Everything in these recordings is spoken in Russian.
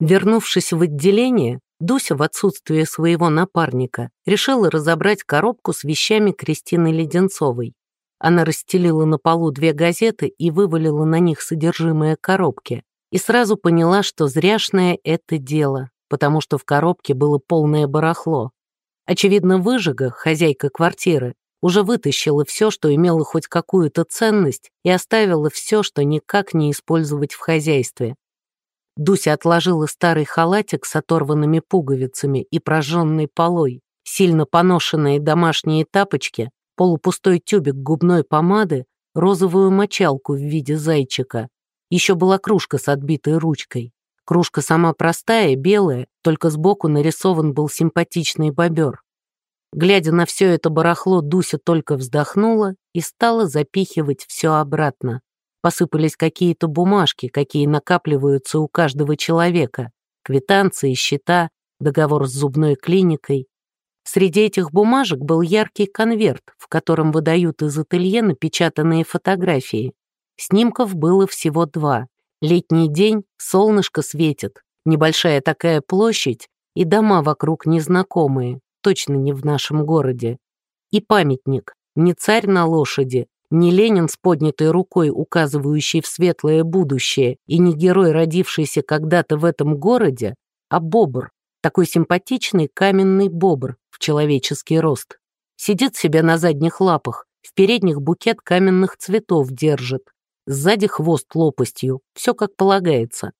Вернувшись в отделение, Дуся в отсутствие своего напарника решила разобрать коробку с вещами Кристины Леденцовой. Она расстелила на полу две газеты и вывалила на них содержимое коробки. И сразу поняла, что зряшное это дело, потому что в коробке было полное барахло. Очевидно, выжига, хозяйка квартиры, уже вытащила все, что имело хоть какую-то ценность, и оставила все, что никак не использовать в хозяйстве. Дуся отложила старый халатик с оторванными пуговицами и прожженной полой, сильно поношенные домашние тапочки, полупустой тюбик губной помады, розовую мочалку в виде зайчика. Еще была кружка с отбитой ручкой. Кружка сама простая, белая, только сбоку нарисован был симпатичный бобер. Глядя на все это барахло, Дуся только вздохнула и стала запихивать все обратно. Посыпались какие-то бумажки, какие накапливаются у каждого человека. Квитанции, счета, договор с зубной клиникой. Среди этих бумажек был яркий конверт, в котором выдают из ателье напечатанные фотографии. Снимков было всего два. Летний день, солнышко светит, небольшая такая площадь и дома вокруг незнакомые, точно не в нашем городе. И памятник, не царь на лошади, не Ленин с поднятой рукой, указывающий в светлое будущее, и не герой, родившийся когда-то в этом городе, а бобр, такой симпатичный каменный бобр в человеческий рост. Сидит себе на задних лапах, в передних букет каменных цветов держит, сзади хвост лопастью, все как полагается.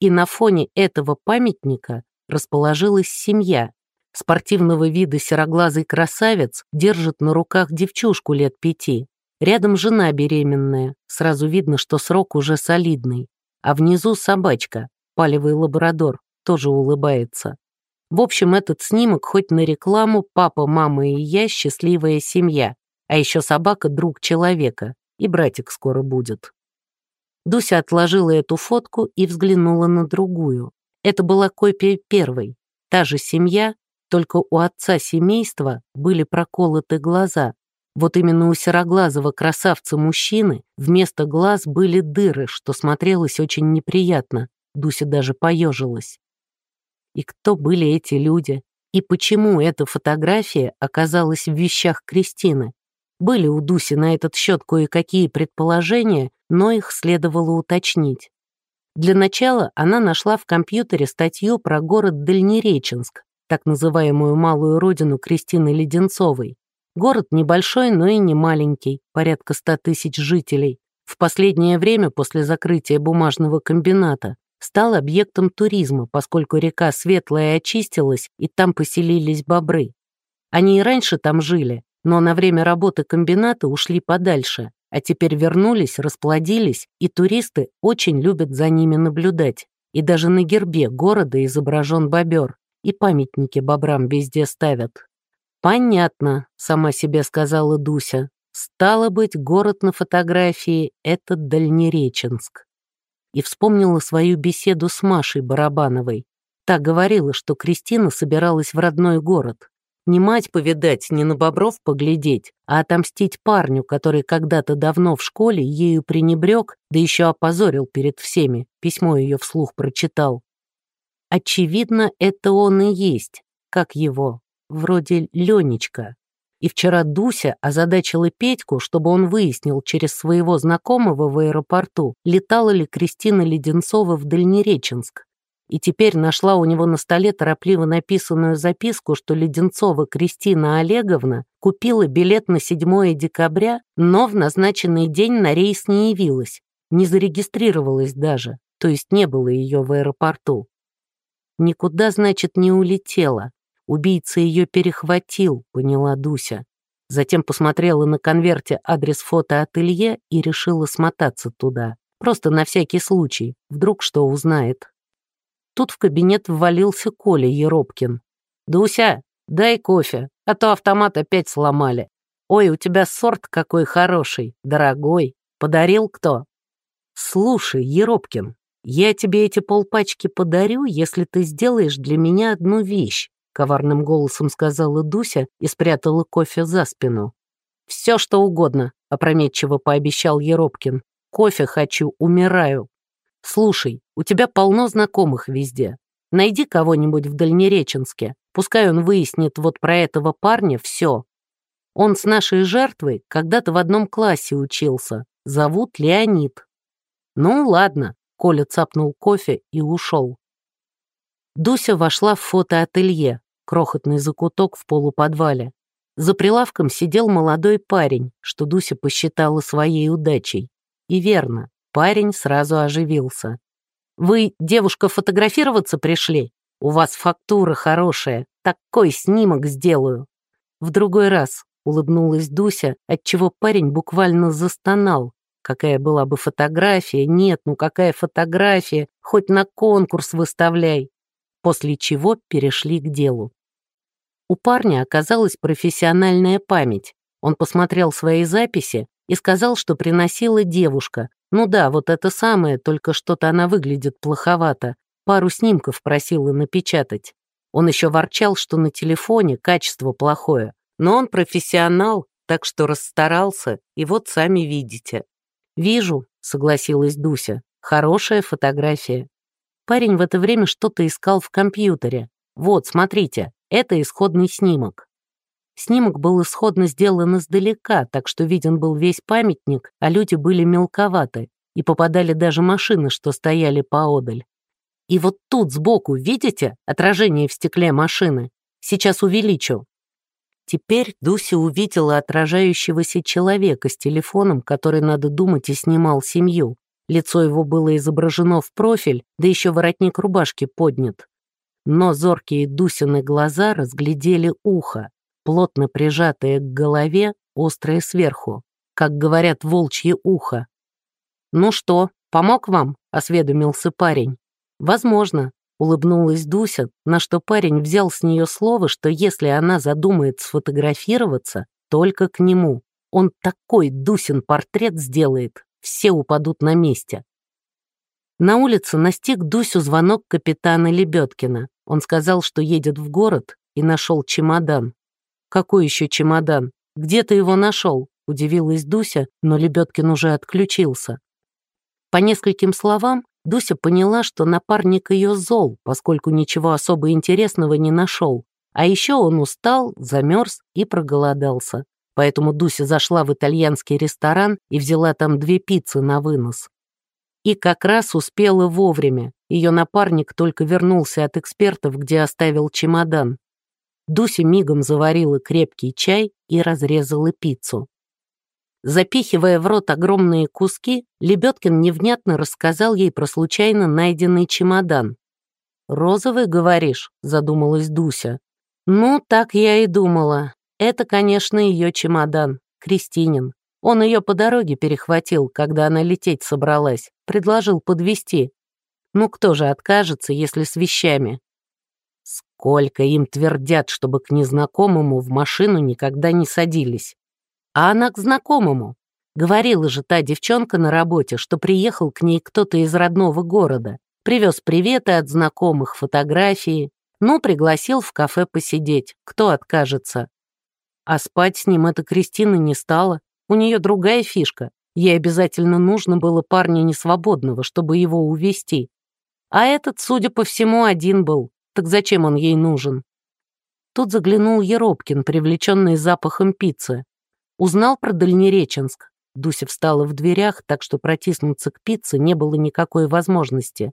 И на фоне этого памятника расположилась семья. Спортивного вида сероглазый красавец держит на руках девчушку лет пяти. Рядом жена беременная, сразу видно, что срок уже солидный. А внизу собачка, палевый лабрадор, тоже улыбается. В общем, этот снимок хоть на рекламу «Папа, мама и я – счастливая семья», а еще собака – друг человека, и братик скоро будет. Дуся отложила эту фотку и взглянула на другую. Это была копия первой. Та же семья, только у отца семейства были проколоты глаза. Вот именно у сероглазого красавца-мужчины вместо глаз были дыры, что смотрелось очень неприятно. Дуся даже поежилась. И кто были эти люди? И почему эта фотография оказалась в вещах Кристины? Были у Дуси на этот счет кое-какие предположения, но их следовало уточнить. Для начала она нашла в компьютере статью про город Дальнереченск, так называемую малую родину Кристины Леденцовой. Город небольшой, но и не маленький, порядка ста тысяч жителей. В последнее время, после закрытия бумажного комбината, стал объектом туризма, поскольку река Светлая очистилась, и там поселились бобры. Они и раньше там жили, но на время работы комбината ушли подальше, а теперь вернулись, расплодились, и туристы очень любят за ними наблюдать. И даже на гербе города изображен бобер, и памятники бобрам везде ставят. «Понятно», — сама себе сказала Дуся. «Стало быть, город на фотографии — это Дальнереченск» и вспомнила свою беседу с Машей Барабановой. Та говорила, что Кристина собиралась в родной город. Не мать повидать, не на бобров поглядеть, а отомстить парню, который когда-то давно в школе ею пренебрег, да еще опозорил перед всеми, письмо ее вслух прочитал. Очевидно, это он и есть, как его, вроде Ленечка. И вчера Дуся озадачила Петьку, чтобы он выяснил через своего знакомого в аэропорту, летала ли Кристина Леденцова в Дальнереченск. И теперь нашла у него на столе торопливо написанную записку, что Леденцова Кристина Олеговна купила билет на 7 декабря, но в назначенный день на рейс не явилась, не зарегистрировалась даже, то есть не было ее в аэропорту. Никуда, значит, не улетела, Убийца ее перехватил, поняла Дуся. Затем посмотрела на конверте адрес фотоателье и решила смотаться туда. Просто на всякий случай, вдруг что узнает. Тут в кабинет ввалился Коля Еропкин. «Дуся, дай кофе, а то автомат опять сломали. Ой, у тебя сорт какой хороший, дорогой. Подарил кто?» «Слушай, Еропкин, я тебе эти полпачки подарю, если ты сделаешь для меня одну вещь коварным голосом сказала Дуся и спрятала кофе за спину. «Все, что угодно», — опрометчиво пообещал Еропкин. «Кофе хочу, умираю». Слушай, у тебя полно знакомых везде. Найди кого-нибудь в Дальнереченске. Пускай он выяснит вот про этого парня все. Он с нашей жертвой когда-то в одном классе учился. Зовут Леонид. Ну, ладно. Коля цапнул кофе и ушел. Дуся вошла в фотоателье, крохотный закуток в полуподвале. За прилавком сидел молодой парень, что Дуся посчитала своей удачей. И верно, парень сразу оживился. «Вы, девушка, фотографироваться пришли? У вас фактура хорошая, такой снимок сделаю». В другой раз улыбнулась Дуся, отчего парень буквально застонал. Какая была бы фотография? Нет, ну какая фотография? Хоть на конкурс выставляй. После чего перешли к делу. У парня оказалась профессиональная память. Он посмотрел свои записи и сказал, что приносила девушка. Ну да, вот это самое, только что-то она выглядит плоховато. Пару снимков просила напечатать. Он еще ворчал, что на телефоне качество плохое. Но он профессионал, так что расстарался, и вот сами видите. «Вижу», — согласилась Дуся, — «хорошая фотография». Парень в это время что-то искал в компьютере. «Вот, смотрите, это исходный снимок. Снимок был исходно сделан издалека, так что виден был весь памятник, а люди были мелковаты, и попадали даже машины, что стояли поодаль. И вот тут сбоку, видите, отражение в стекле машины? Сейчас увеличу. Теперь Дуся увидела отражающегося человека с телефоном, который, надо думать, и снимал семью. Лицо его было изображено в профиль, да еще воротник рубашки поднят но зоркие Дусины глаза разглядели ухо, плотно прижатое к голове, острое сверху, как говорят волчье ухо. «Ну что, помог вам?» — осведомился парень. «Возможно», — улыбнулась Дуся, на что парень взял с нее слово, что если она задумает сфотографироваться, только к нему. Он такой Дусин портрет сделает, все упадут на месте. На улице настиг Дусю звонок капитана Лебедкина. Он сказал, что едет в город и нашел чемодан. «Какой еще чемодан? Где ты его нашел?» — удивилась Дуся, но Лебедкин уже отключился. По нескольким словам Дуся поняла, что напарник ее зол, поскольку ничего особо интересного не нашел. А еще он устал, замерз и проголодался. Поэтому Дуся зашла в итальянский ресторан и взяла там две пиццы на вынос. И как раз успела вовремя. Ее напарник только вернулся от экспертов, где оставил чемодан. Дуся мигом заварила крепкий чай и разрезала пиццу. Запихивая в рот огромные куски, Лебедкин невнятно рассказал ей про случайно найденный чемодан. «Розовый, говоришь?» — задумалась Дуся. «Ну, так я и думала. Это, конечно, ее чемодан, Кристинин. Он ее по дороге перехватил, когда она лететь собралась, предложил подвести. Ну кто же откажется, если с вещами? Сколько им твердят, чтобы к незнакомому в машину никогда не садились. А она к знакомому. Говорила же та девчонка на работе, что приехал к ней кто-то из родного города. Привез приветы от знакомых, фотографии. Ну, пригласил в кафе посидеть. Кто откажется? А спать с ним эта Кристина не стала. У нее другая фишка. Ей обязательно нужно было парня несвободного, чтобы его увести. А этот, судя по всему, один был. Так зачем он ей нужен? Тут заглянул Еропкин, привлеченный запахом пиццы. Узнал про Дальнереченск. Дуся встала в дверях, так что протиснуться к пицце не было никакой возможности.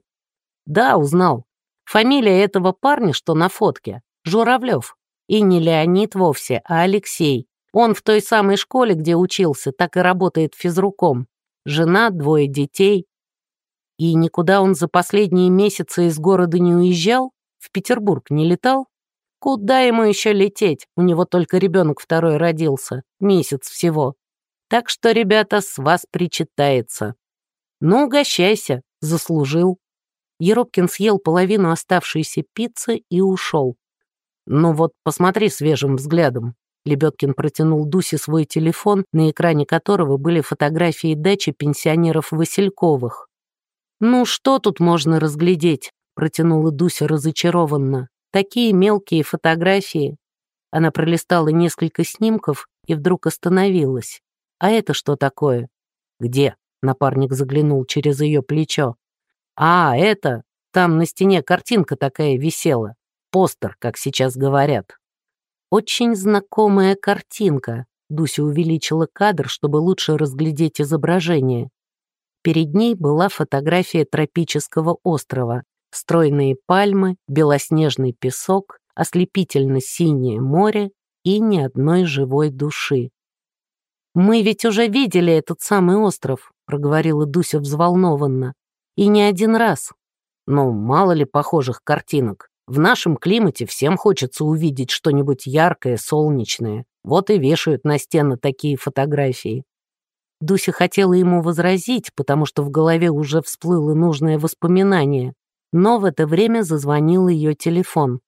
Да, узнал. Фамилия этого парня, что на фотке, Журавлев. И не Леонид вовсе, а Алексей. Он в той самой школе, где учился, так и работает физруком. Жена, двое детей. И никуда он за последние месяцы из города не уезжал? В Петербург не летал? Куда ему еще лететь? У него только ребенок второй родился. Месяц всего. Так что, ребята, с вас причитается. Ну, угощайся, заслужил. Еропкин съел половину оставшейся пиццы и ушел. Ну вот, посмотри свежим взглядом. Лебедкин протянул Дусе свой телефон, на экране которого были фотографии дачи пенсионеров Васильковых. «Ну, что тут можно разглядеть?» — протянула Дуся разочарованно. «Такие мелкие фотографии». Она пролистала несколько снимков и вдруг остановилась. «А это что такое?» «Где?» — напарник заглянул через ее плечо. А, это, там на стене картинка такая висела. Постер, как сейчас говорят. Очень знакомая картинка. Дуся увеличила кадр, чтобы лучше разглядеть изображение. Перед ней была фотография тропического острова. Стройные пальмы, белоснежный песок, ослепительно-синее море и ни одной живой души. «Мы ведь уже видели этот самый остров», — проговорила Дуся взволнованно. «И не один раз. Ну, мало ли похожих картинок. В нашем климате всем хочется увидеть что-нибудь яркое, солнечное. Вот и вешают на стены такие фотографии». Дуся хотела ему возразить, потому что в голове уже всплыло нужное воспоминание, но в это время зазвонил ее телефон.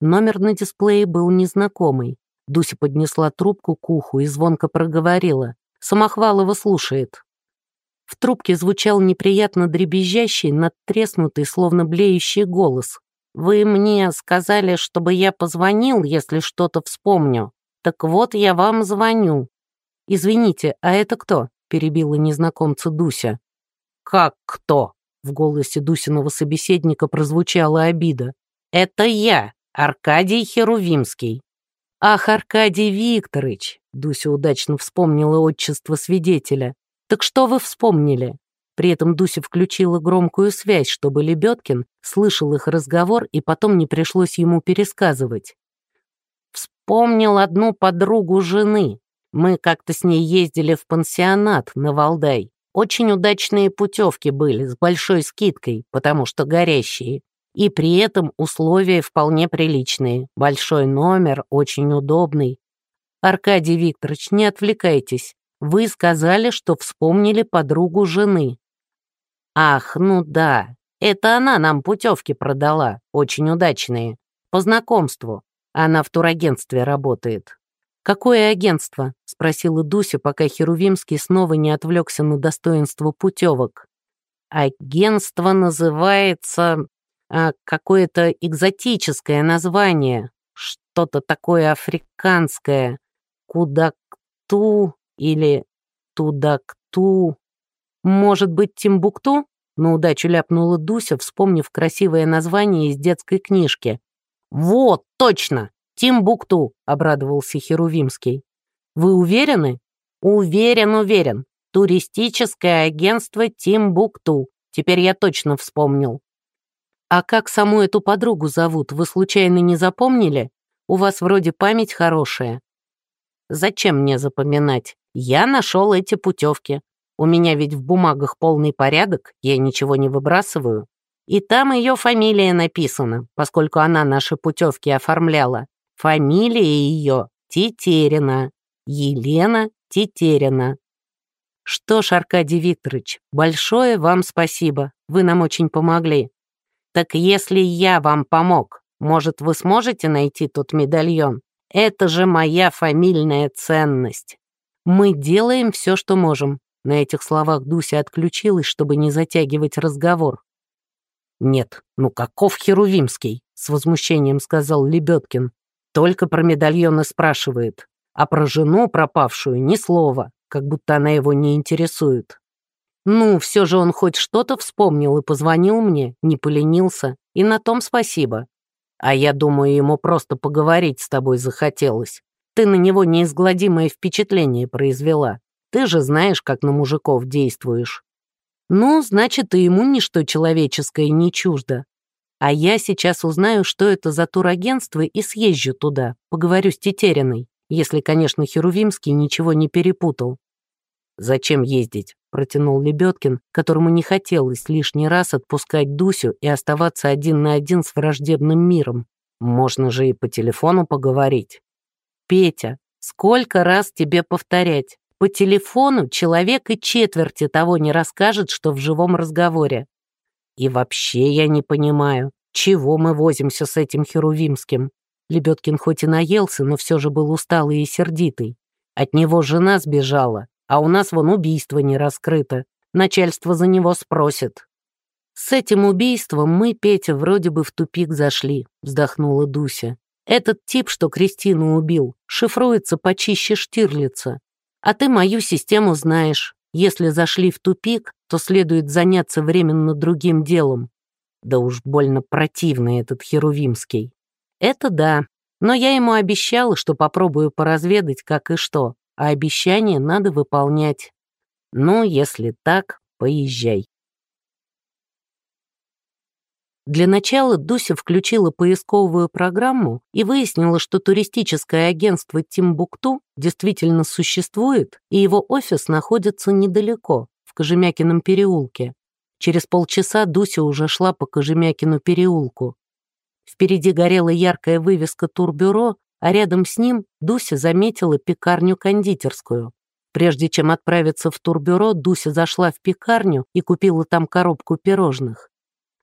Номер на дисплее был незнакомый. Дуся поднесла трубку к уху и звонко проговорила. Самохвалова слушает. В трубке звучал неприятно дребезжащий, надтреснутый, словно блеющий голос. «Вы мне сказали, чтобы я позвонил, если что-то вспомню. Так вот, я вам звоню». «Извините, а это кто?» — перебила незнакомца Дуся. «Как кто?» — в голосе Дусиного собеседника прозвучала обида. «Это я, Аркадий Херувимский». «Ах, Аркадий Викторович!» — Дуся удачно вспомнила отчество свидетеля. «Так что вы вспомнили?» При этом Дуся включила громкую связь, чтобы Лебедкин слышал их разговор и потом не пришлось ему пересказывать. «Вспомнил одну подругу жены. Мы как-то с ней ездили в пансионат на Валдай. Очень удачные путевки были, с большой скидкой, потому что горящие. И при этом условия вполне приличные. Большой номер, очень удобный. Аркадий Викторович, не отвлекайтесь. Вы сказали, что вспомнили подругу жены. Ах, ну да, это она нам путевки продала, очень удачные. По знакомству. Она в турагентстве работает. «Какое агентство?» — спросила Дуся, пока Херувимский снова не отвлекся на достоинство путевок. «Агентство называется... А, какое-то экзотическое название, что-то такое африканское. Кудакту или Тудакту. Может быть, Тимбукту?» На удачу ляпнула Дуся, вспомнив красивое название из детской книжки. «Вот, точно! «Тимбукту», — обрадовался Херувимский. «Вы уверены?» «Уверен, уверен. Туристическое агентство Тимбукту. Теперь я точно вспомнил». «А как саму эту подругу зовут, вы случайно не запомнили? У вас вроде память хорошая». «Зачем мне запоминать? Я нашел эти путевки. У меня ведь в бумагах полный порядок, я ничего не выбрасываю. И там ее фамилия написана, поскольку она наши путевки оформляла. Фамилия ее Тетерина. Елена Тетерина. Что ж, Аркадий Викторович, большое вам спасибо. Вы нам очень помогли. Так если я вам помог, может, вы сможете найти тот медальон? Это же моя фамильная ценность. Мы делаем все, что можем. На этих словах Дуся отключилась, чтобы не затягивать разговор. «Нет, ну каков Херувимский?» — с возмущением сказал Лебедкин. Только про медальоны спрашивает, а про жену пропавшую ни слова, как будто она его не интересует. Ну, все же он хоть что-то вспомнил и позвонил мне, не поленился, и на том спасибо. А я думаю, ему просто поговорить с тобой захотелось. Ты на него неизгладимое впечатление произвела. Ты же знаешь, как на мужиков действуешь. Ну, значит, и ему ничто человеческое не чуждо. А я сейчас узнаю, что это за турагентство, и съезжу туда, поговорю с Тетериной, если, конечно, Херувимский ничего не перепутал. «Зачем ездить?» — протянул Лебедкин, которому не хотелось лишний раз отпускать Дусю и оставаться один на один с враждебным миром. Можно же и по телефону поговорить. «Петя, сколько раз тебе повторять? По телефону человек и четверти того не расскажет, что в живом разговоре. И вообще я не понимаю, чего мы возимся с этим Херувимским. Лебедкин хоть и наелся, но все же был усталый и сердитый. От него жена сбежала, а у нас вон убийство не раскрыто. Начальство за него спросит. «С этим убийством мы, Петя, вроде бы в тупик зашли», — вздохнула Дуся. «Этот тип, что Кристину убил, шифруется почище Штирлица. А ты мою систему знаешь. Если зашли в тупик, то следует заняться временно другим делом. Да уж больно противный этот Херувимский. Это да, но я ему обещала, что попробую поразведать, как и что, а обещание надо выполнять. Ну, если так, поезжай. Для начала Дуся включила поисковую программу и выяснила, что туристическое агентство Тимбукту действительно существует, и его офис находится недалеко, в Кожемякином переулке. Через полчаса Дуся уже шла по Кожемякину переулку. Впереди горела яркая вывеска турбюро, а рядом с ним Дуся заметила пекарню-кондитерскую. Прежде чем отправиться в турбюро, Дуся зашла в пекарню и купила там коробку пирожных.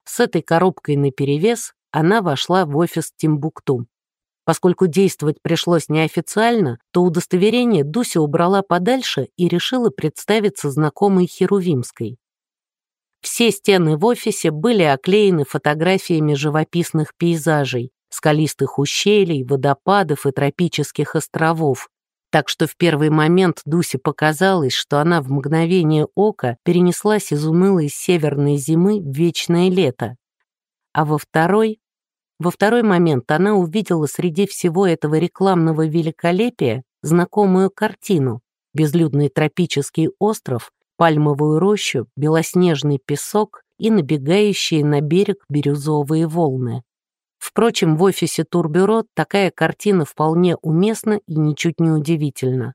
С этой коробкой наперевес она вошла в офис Тимбукту. Поскольку действовать пришлось неофициально, то удостоверение Дуся убрала подальше и решила представиться знакомой Херувимской. Все стены в офисе были оклеены фотографиями живописных пейзажей, скалистых ущелий, водопадов и тропических островов, так что в первый момент Дусе показалось, что она в мгновение ока перенеслась из унылой северной зимы в вечное лето. А во второй... Во второй момент она увидела среди всего этого рекламного великолепия знакомую картину «Безлюдный тропический остров», пальмовую рощу, белоснежный песок и набегающие на берег бирюзовые волны. Впрочем, в офисе турбюро такая картина вполне уместна и ничуть не удивительна.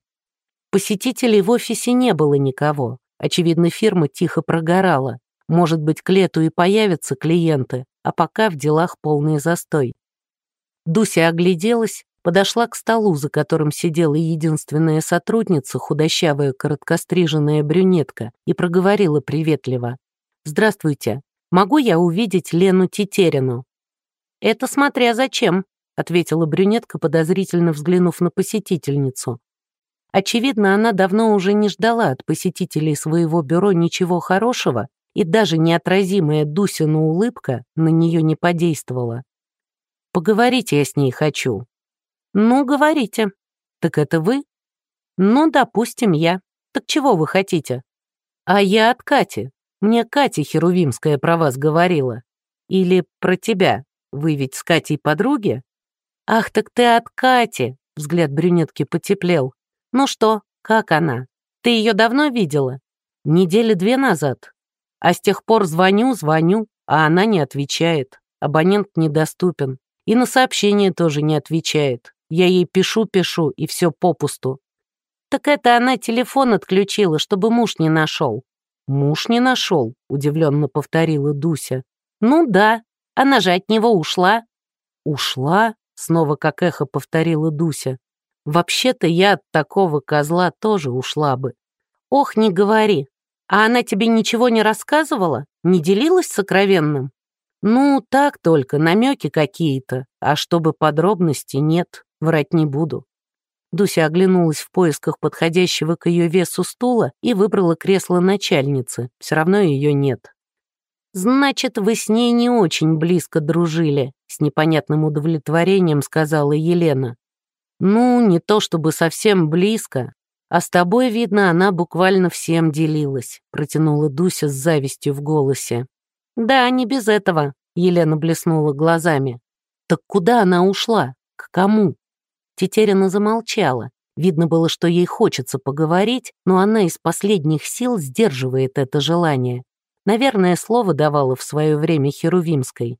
Посетителей в офисе не было никого. Очевидно, фирма тихо прогорала. Может быть, к лету и появятся клиенты, а пока в делах полный застой. Дуся огляделась, подошла к столу, за которым сидела единственная сотрудница, худощавая короткостриженная брюнетка, и проговорила приветливо. «Здравствуйте. Могу я увидеть Лену Тетерину?» «Это смотря зачем», — ответила брюнетка, подозрительно взглянув на посетительницу. Очевидно, она давно уже не ждала от посетителей своего бюро ничего хорошего, и даже неотразимая Дусина улыбка на нее не подействовала. «Поговорить я с ней хочу». «Ну, говорите». «Так это вы?» «Ну, допустим, я. Так чего вы хотите?» «А я от Кати. Мне Катя Херувимская про вас говорила. Или про тебя. Вы ведь с Катей подруги? Ах, так ты от Кати, взгляд брюнетки потеплел. Ну что, как она? Ты ее давно видела? Недели две назад. А с тех пор звоню, звоню, а она не отвечает. Абонент недоступен. И на сообщение тоже не отвечает. Я ей пишу, пишу, и все попусту. Так это она телефон отключила, чтобы муж не нашел. Муж не нашел, удивленно повторила Дуся. Ну да, она же от него ушла». «Ушла?» — снова как эхо повторила Дуся. «Вообще-то я от такого козла тоже ушла бы». «Ох, не говори. А она тебе ничего не рассказывала? Не делилась сокровенным?» «Ну, так только, намеки какие-то, а чтобы подробностей нет, врать не буду». Дуся оглянулась в поисках подходящего к ее весу стула и выбрала кресло начальницы. Все равно ее нет. «Значит, вы с ней не очень близко дружили», — с непонятным удовлетворением сказала Елена. «Ну, не то чтобы совсем близко, а с тобой, видно, она буквально всем делилась», — протянула Дуся с завистью в голосе. «Да, не без этого», — Елена блеснула глазами. «Так куда она ушла? К кому?» Тетерина замолчала. Видно было, что ей хочется поговорить, но она из последних сил сдерживает это желание. Наверное, слово давала в свое время Херувимской.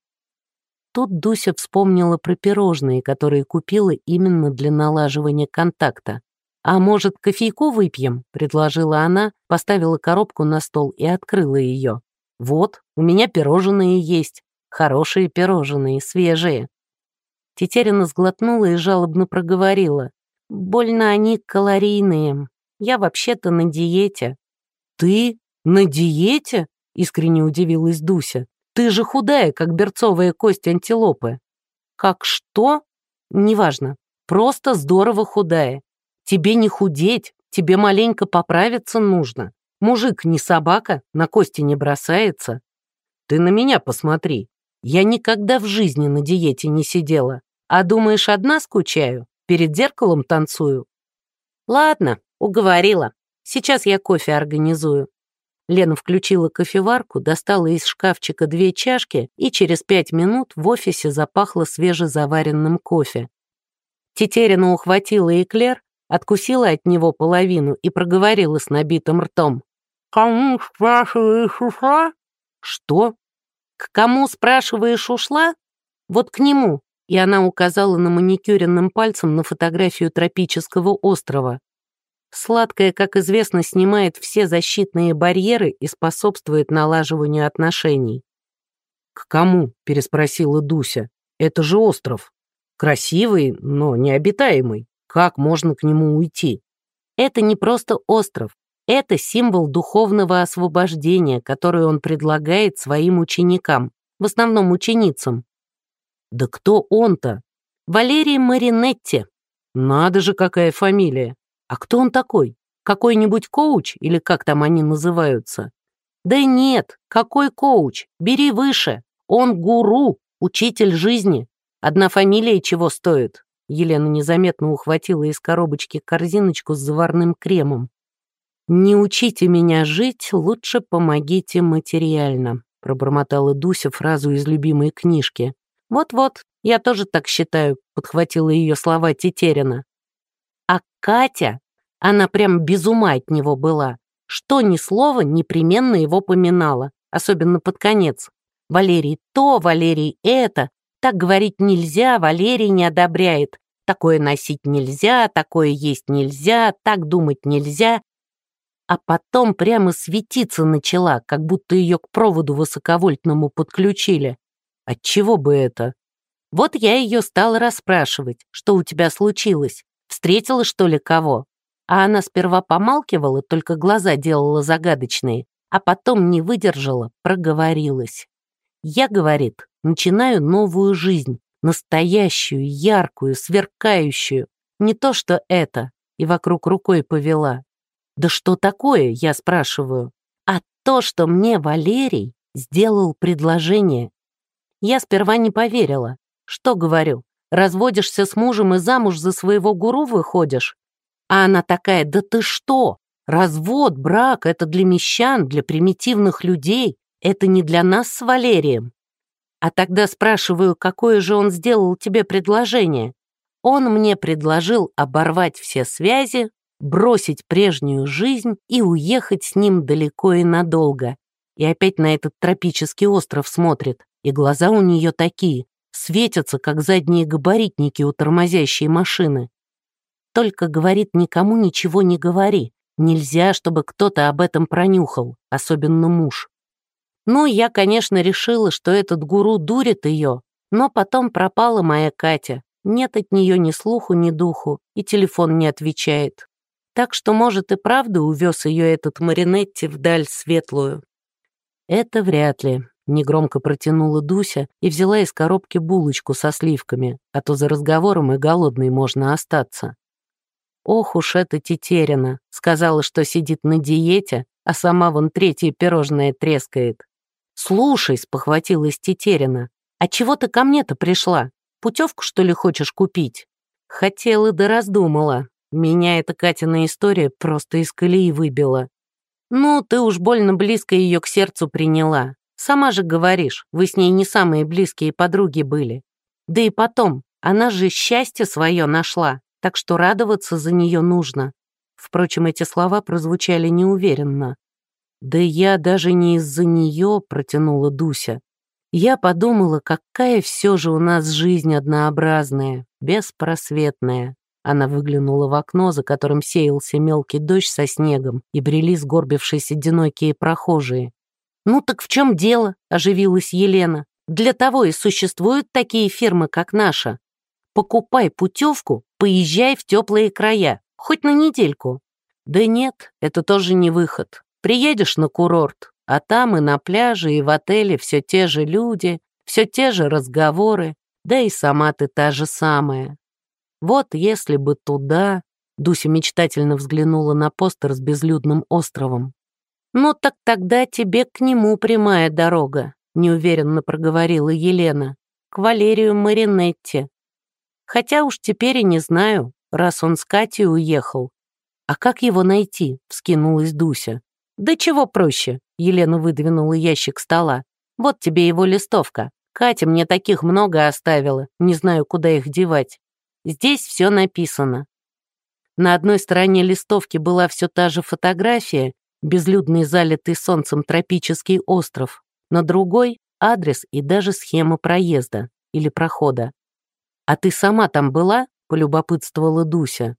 Тут Дуся вспомнила про пирожные, которые купила именно для налаживания контакта. «А может, кофейку выпьем?» — предложила она, поставила коробку на стол и открыла ее. «Вот, у меня пирожные есть. Хорошие пирожные, свежие». Тетерина сглотнула и жалобно проговорила. «Больно они калорийные. Я вообще-то на диете». «Ты? На диете?» — искренне удивилась Дуся. «Ты же худая, как берцовая кость антилопы». «Как что?» «Неважно. Просто здорово худая. Тебе не худеть, тебе маленько поправиться нужно. Мужик не собака, на кости не бросается. Ты на меня посмотри. Я никогда в жизни на диете не сидела. А думаешь, одна скучаю? Перед зеркалом танцую?» «Ладно, уговорила. Сейчас я кофе организую». Лена включила кофеварку, достала из шкафчика две чашки, и через пять минут в офисе запахло свежезаваренным кофе. Тетерина ухватила эклер, откусила от него половину и проговорила с набитым ртом. «Кому спрашиваешь ушла?» «Что? К кому спрашиваешь ушла?» «Вот к нему», и она указала на маникюренным пальцем на фотографию тропического острова. Сладкое, как известно, снимает все защитные барьеры и способствует налаживанию отношений. «К кому?» — переспросила Дуся. «Это же остров. Красивый, но необитаемый. Как можно к нему уйти?» «Это не просто остров. Это символ духовного освобождения, который он предлагает своим ученикам, в основном ученицам. Да кто он-то? Валерий Маринетти. Надо же, какая фамилия. А кто он такой? Какой-нибудь коуч или как там они называются? Да нет, какой коуч? Бери выше. Он гуру, учитель жизни. Одна фамилия чего стоит? Елена незаметно ухватила из коробочки корзиночку с заварным кремом. «Не учите меня жить, лучше помогите материально», пробормотала Дуся фразу из любимой книжки. «Вот-вот, я тоже так считаю», подхватила ее слова Тетерина. А Катя, она прям без ума от него была. Что ни слова непременно его поминала, особенно под конец. Валерий то, Валерий это. Так говорить нельзя, Валерий не одобряет. Такое носить нельзя, такое есть нельзя, так думать нельзя а потом прямо светиться начала, как будто ее к проводу высоковольтному подключили. Отчего бы это? Вот я ее стала расспрашивать, что у тебя случилось, встретила, что ли, кого? А она сперва помалкивала, только глаза делала загадочные, а потом не выдержала, проговорилась. Я, говорит, начинаю новую жизнь, настоящую, яркую, сверкающую. Не то что это, и вокруг рукой повела. «Да что такое?» — я спрашиваю. «А то, что мне Валерий сделал предложение». Я сперва не поверила. Что говорю? Разводишься с мужем и замуж за своего гуру выходишь? А она такая, да ты что? Развод, брак — это для мещан, для примитивных людей. Это не для нас с Валерием. А тогда спрашиваю, какое же он сделал тебе предложение? Он мне предложил оборвать все связи, бросить прежнюю жизнь и уехать с ним далеко и надолго. И опять на этот тропический остров смотрит, и глаза у нее такие, светятся, как задние габаритники у тормозящей машины. Только, говорит, никому ничего не говори. Нельзя, чтобы кто-то об этом пронюхал, особенно муж. Ну, я, конечно, решила, что этот гуру дурит ее, но потом пропала моя Катя. Нет от нее ни слуху, ни духу, и телефон не отвечает. Так что, может, и правда увез ее этот Маринетти вдаль светлую. Это вряд ли, негромко протянула Дуся и взяла из коробки булочку со сливками, а то за разговором и голодной можно остаться. Ох уж эта тетерина, сказала, что сидит на диете, а сама вон третье пирожное трескает. «Слушай», — спохватилась тетерина, «а чего ты ко мне-то пришла? Путевку, что ли, хочешь купить?» Хотела да раздумала, меня эта Катина история просто из колеи выбила. Ну, ты уж больно близко ее к сердцу приняла. Сама же говоришь, вы с ней не самые близкие подруги были. Да и потом, она же счастье свое нашла, так что радоваться за нее нужно. Впрочем, эти слова прозвучали неуверенно. «Да я даже не из-за нее», — протянула Дуся. Я подумала, какая все же у нас жизнь однообразная, беспросветная. Она выглянула в окно, за которым сеялся мелкий дождь со снегом, и брели сгорбившиеся одинокие прохожие. «Ну так в чем дело?» — оживилась Елена. «Для того и существуют такие фирмы, как наша. Покупай путевку, поезжай в теплые края, хоть на недельку». «Да нет, это тоже не выход. Приедешь на курорт, а там и на пляже, и в отеле все те же люди, все те же разговоры, да и сама ты та же самая. Вот если бы туда... Дуся мечтательно взглянула на постер с безлюдным островом. «Ну так тогда тебе к нему прямая дорога», — неуверенно проговорила Елена. «К Валерию Маринетти. Хотя уж теперь и не знаю, раз он с Катей уехал. «А как его найти?» — вскинулась Дуся. «Да чего проще?» — Елена выдвинула ящик стола. «Вот тебе его листовка. Катя мне таких много оставила, не знаю, куда их девать. Здесь все написано». На одной стороне листовки была все та же фотография, безлюдный залитый солнцем тропический остров, на другой — адрес и даже схема проезда или прохода. «А ты сама там была?» — полюбопытствовала Дуся.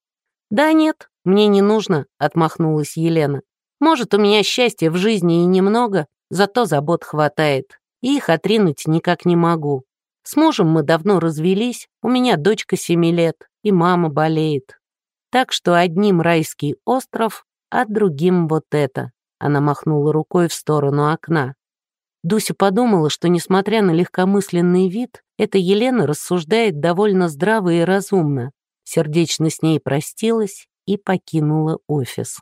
«Да нет, мне не нужно», — отмахнулась Елена. «Может, у меня счастья в жизни и немного, зато забот хватает и их отринуть никак не могу. С мужем мы давно развелись, у меня дочка семи лет, и мама болеет. Так что одним райский остров, а другим вот это. Она махнула рукой в сторону окна. Дуся подумала, что, несмотря на легкомысленный вид, эта Елена рассуждает довольно здраво и разумно. Сердечно с ней простилась и покинула офис.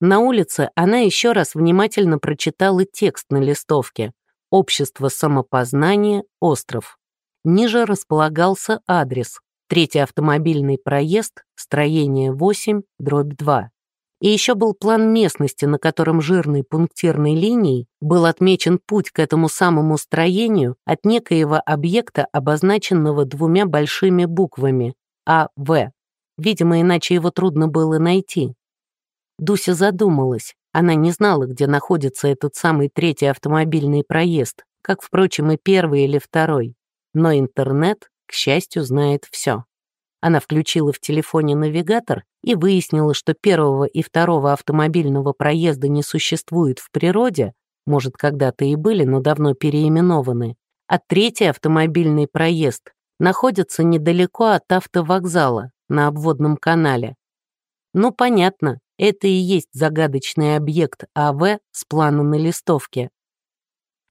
На улице она еще раз внимательно прочитала текст на листовке. Общество самопознания, остров. Ниже располагался адрес. Третий автомобильный проезд, строение 8, дробь 2. И еще был план местности, на котором жирной пунктирной линией был отмечен путь к этому самому строению от некоего объекта, обозначенного двумя большими буквами АВ. Видимо, иначе его трудно было найти. Дуся задумалась, она не знала, где находится этот самый третий автомобильный проезд, как, впрочем, и первый или второй. Но интернет, к счастью, знает все. Она включила в телефоне навигатор и выяснила, что первого и второго автомобильного проезда не существует в природе, может, когда-то и были, но давно переименованы, а третий автомобильный проезд находится недалеко от автовокзала на обводном канале. Ну, понятно, это и есть загадочный объект АВ с плана на листовке.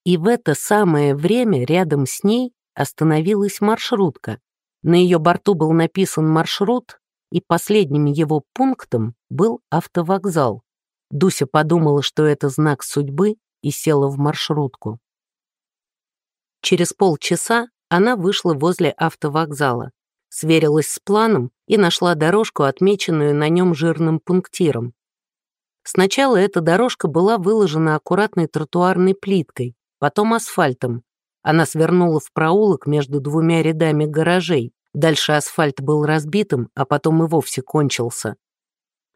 И в это самое время рядом с ней остановилась маршрутка. На ее борту был написан маршрут, и последним его пунктом был автовокзал. Дуся подумала, что это знак судьбы, и села в маршрутку. Через полчаса она вышла возле автовокзала сверилась с планом и нашла дорожку, отмеченную на нем жирным пунктиром. Сначала эта дорожка была выложена аккуратной тротуарной плиткой, потом асфальтом. Она свернула в проулок между двумя рядами гаражей. Дальше асфальт был разбитым, а потом и вовсе кончился.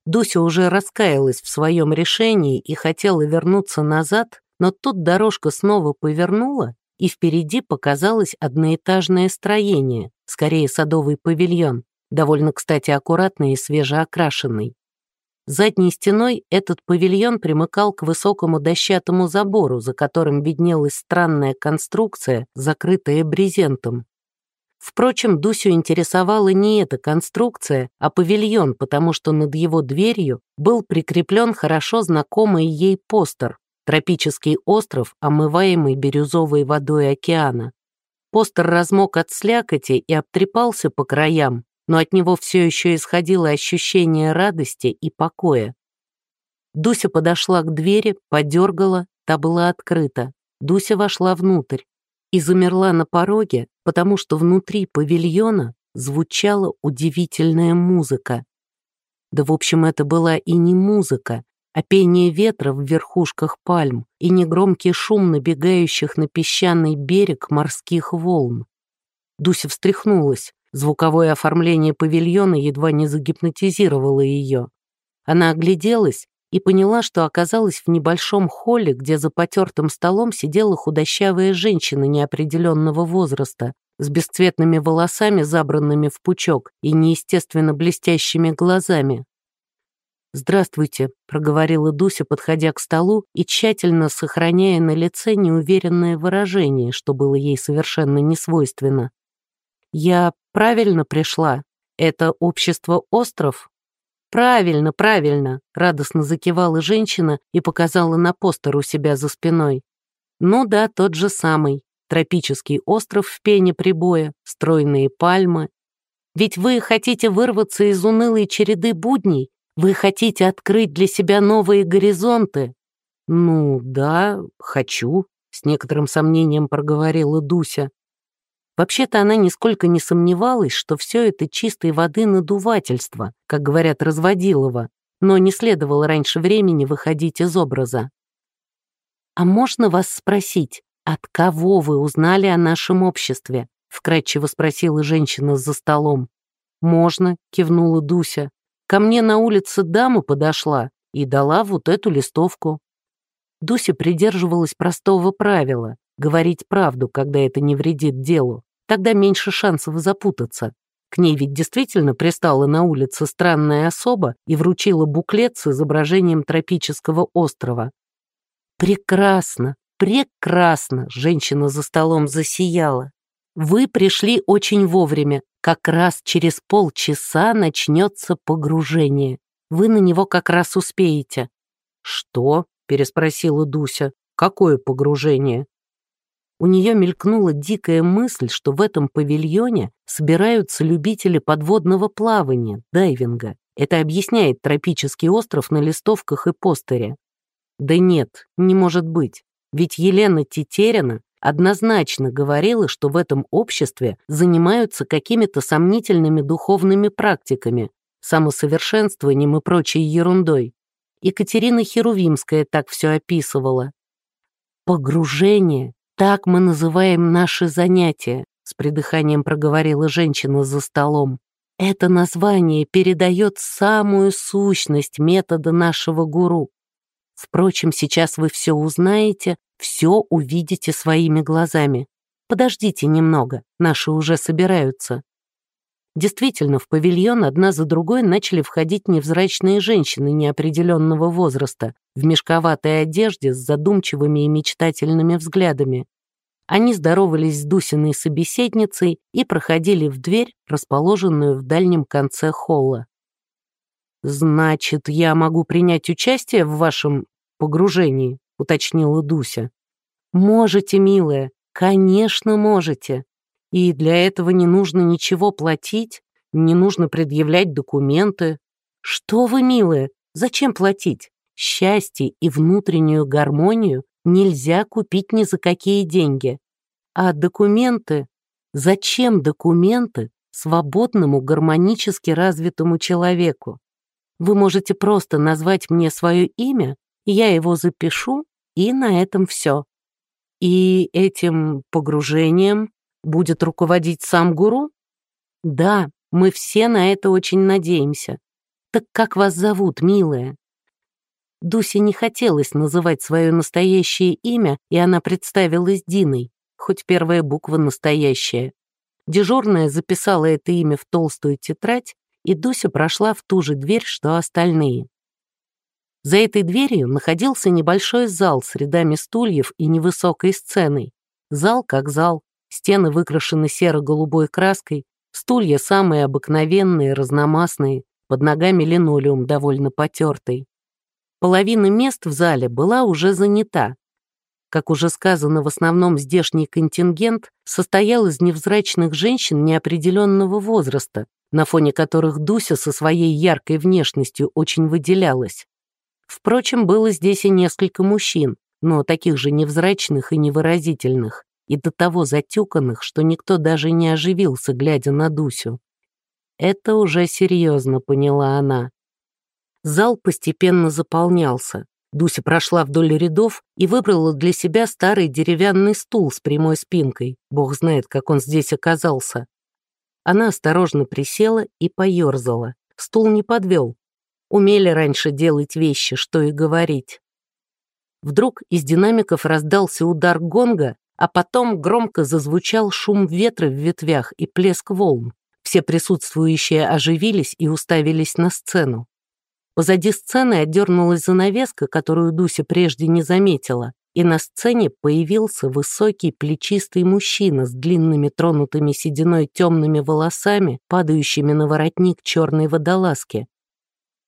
Дуся уже раскаялась в своем решении и хотела вернуться назад, но тут дорожка снова повернула, и впереди показалось одноэтажное строение, скорее садовый павильон, довольно, кстати, аккуратный и свежеокрашенный. Задней стеной этот павильон примыкал к высокому дощатому забору, за которым виднелась странная конструкция, закрытая брезентом. Впрочем, Дусю интересовала не эта конструкция, а павильон, потому что над его дверью был прикреплен хорошо знакомый ей постер Тропический остров, омываемый бирюзовой водой океана. Постер размок от слякоти и обтрепался по краям, но от него все еще исходило ощущение радости и покоя. Дуся подошла к двери, подергала, та была открыта. Дуся вошла внутрь и замерла на пороге, потому что внутри павильона звучала удивительная музыка. Да, в общем, это была и не музыка, а пение ветра в верхушках пальм и негромкий шум набегающих на песчаный берег морских волн. Дуся встряхнулась. Звуковое оформление павильона едва не загипнотизировало ее. Она огляделась и поняла, что оказалась в небольшом холле, где за потертым столом сидела худощавая женщина неопределенного возраста с бесцветными волосами, забранными в пучок, и неестественно блестящими глазами. «Здравствуйте», — проговорила Дуся, подходя к столу и тщательно сохраняя на лице неуверенное выражение, что было ей совершенно несвойственно. «Я правильно пришла? Это общество «Остров»?» «Правильно, правильно», — радостно закивала женщина и показала на постер у себя за спиной. «Ну да, тот же самый. Тропический остров в пене прибоя, стройные пальмы. Ведь вы хотите вырваться из унылой череды будней вы хотите открыть для себя новые горизонты? Ну, да, хочу, с некоторым сомнением проговорила Дуся. Вообще-то она нисколько не сомневалась, что все это чистой воды надувательство, как говорят Разводилова, но не следовало раньше времени выходить из образа. «А можно вас спросить, от кого вы узнали о нашем обществе?» — вкратчиво спросила женщина за столом. «Можно», — кивнула Дуся. «Ко мне на улице дама подошла и дала вот эту листовку». Дуся придерживалась простого правила — говорить правду, когда это не вредит делу. Тогда меньше шансов запутаться. К ней ведь действительно пристала на улице странная особа и вручила буклет с изображением тропического острова. «Прекрасно, прекрасно!» — женщина за столом засияла. «Вы пришли очень вовремя. Как раз через полчаса начнется погружение. Вы на него как раз успеете». «Что?» — переспросила Дуся. «Какое погружение?» У нее мелькнула дикая мысль, что в этом павильоне собираются любители подводного плавания, дайвинга. Это объясняет тропический остров на листовках и постере. Да нет, не может быть. Ведь Елена Тетерина однозначно говорила, что в этом обществе занимаются какими-то сомнительными духовными практиками, самосовершенствованием и прочей ерундой. Екатерина Херувимская так все описывала. Погружение «Так мы называем наши занятия», — с придыханием проговорила женщина за столом. «Это название передает самую сущность метода нашего гуру. Впрочем, сейчас вы все узнаете, все увидите своими глазами. Подождите немного, наши уже собираются». Действительно, в павильон одна за другой начали входить невзрачные женщины неопределенного возраста в мешковатой одежде с задумчивыми и мечтательными взглядами. Они здоровались с Дусиной собеседницей и проходили в дверь, расположенную в дальнем конце холла. «Значит, я могу принять участие в вашем погружении?» — уточнила Дуся. «Можете, милая, конечно, можете. И для этого не нужно ничего платить, не нужно предъявлять документы. Что вы, милая, зачем платить? Счастье и внутреннюю гармонию нельзя купить ни за какие деньги. А документы? Зачем документы свободному гармонически развитому человеку? Вы можете просто назвать мне свое имя, я его запишу, и на этом все. И этим погружением будет руководить сам гуру? Да, мы все на это очень надеемся. Так как вас зовут, милая? Дусе не хотелось называть свое настоящее имя, и она представилась Диной, хоть первая буква настоящая. Дежурная записала это имя в толстую тетрадь, и Дуся прошла в ту же дверь, что остальные. За этой дверью находился небольшой зал с рядами стульев и невысокой сценой. Зал как зал, стены выкрашены серо-голубой краской, стулья самые обыкновенные, разномастные, под ногами линолеум довольно потертый. Половина мест в зале была уже занята. Как уже сказано, в основном здешний контингент состоял из невзрачных женщин неопределенного возраста, на фоне которых Дуся со своей яркой внешностью очень выделялась. Впрочем, было здесь и несколько мужчин, но таких же невзрачных и невыразительных, и до того затюканных, что никто даже не оживился, глядя на Дусю. Это уже серьезно, поняла она. Зал постепенно заполнялся. Дуся прошла вдоль рядов и выбрала для себя старый деревянный стул с прямой спинкой. Бог знает, как он здесь оказался. Она осторожно присела и поерзала. Стул не подвел. Умели раньше делать вещи, что и говорить. Вдруг из динамиков раздался удар гонга, а потом громко зазвучал шум ветра в ветвях и плеск волн. Все присутствующие оживились и уставились на сцену. Позади сцены отдернулась занавеска, которую Дуся прежде не заметила, и на сцене появился высокий плечистый мужчина с длинными тронутыми сединой темными волосами, падающими на воротник черной водолазки.